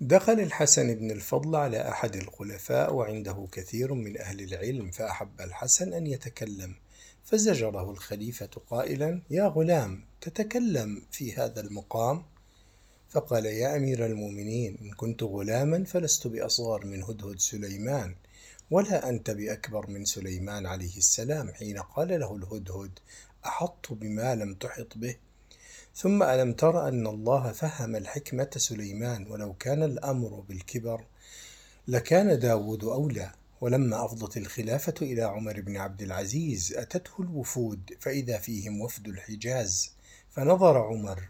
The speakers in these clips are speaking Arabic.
دخل الحسن بن الفضل على أحد الخلفاء وعنده كثير من أهل العلم فأحب الحسن أن يتكلم. فزجره الخليفة قائلا يا غلام تتكلم في هذا المقام؟ فقال يا أمير المؤمنين إن كنت غلاما فلست بأصغر من هدهد سليمان ولا أنت بأكبر من سليمان عليه السلام. حين قال له الهدهد أحط بما لم تحط به؟ ثم ألم تر أن الله فهم الحكمة سليمان ولو كان الأمر بالكبر لكان داود أولى ولما أفضت الخلافة إلى عمر بن عبد العزيز أتته الوفود فإذا فيهم وفد الحجاز فنظر عمر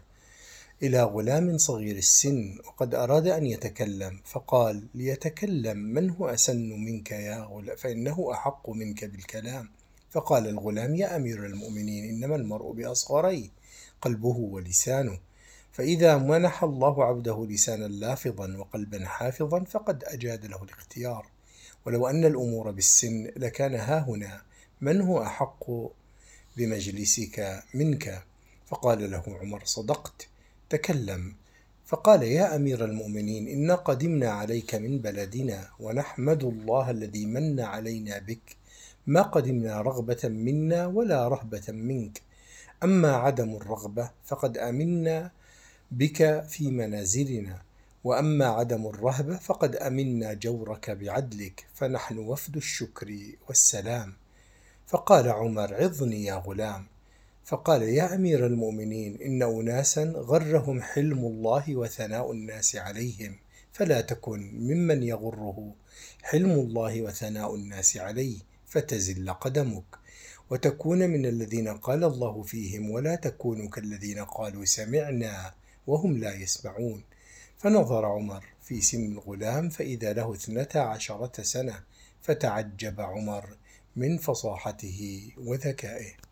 إلى غلام صغير السن وقد أراد أن يتكلم فقال ليتكلم من هو أسن منك يا غلام فإنه أحق منك بالكلام فقال الغلام يا أمير المؤمنين إنما المرء بأصغريه. قلبه ولسانه. فإذا منح الله عبده لسانا لافظا وقلبا حافظا فقد أجاد له الاختيار. ولو أن الأمور بالسن لكان ها هنا من هو أحق بمجلسك منك؟ فقال له عمر صدقت. تكلم. فقال يا أمير المؤمنين إنا قدمنا عليك من بلدنا ونحمد الله الذي من علينا بك. ما قدمنا رغبة منا ولا رهبة منك. أما عدم الرغبة فقد أمنا بك في منازلنا وأما عدم الرهبة فقد أمنا جورك بعدلك فنحن وفد الشكر والسلام. فقال عمر عظني يا غلام. فقال يا أمير المؤمنين إن أناسا غرهم حلم الله وثناء الناس عليهم فلا تكن ممن يغره حلم الله وثناء الناس عليه فتزل قدمك. وتكون من الذين قال الله فيهم ولا تكونوا كالذين قالوا سمعنا وهم لا يسمعون. فنظر عمر في سن الغلام فإذا له اثنتا عشرة سنة فتعجب عمر من فصاحته وذكائه.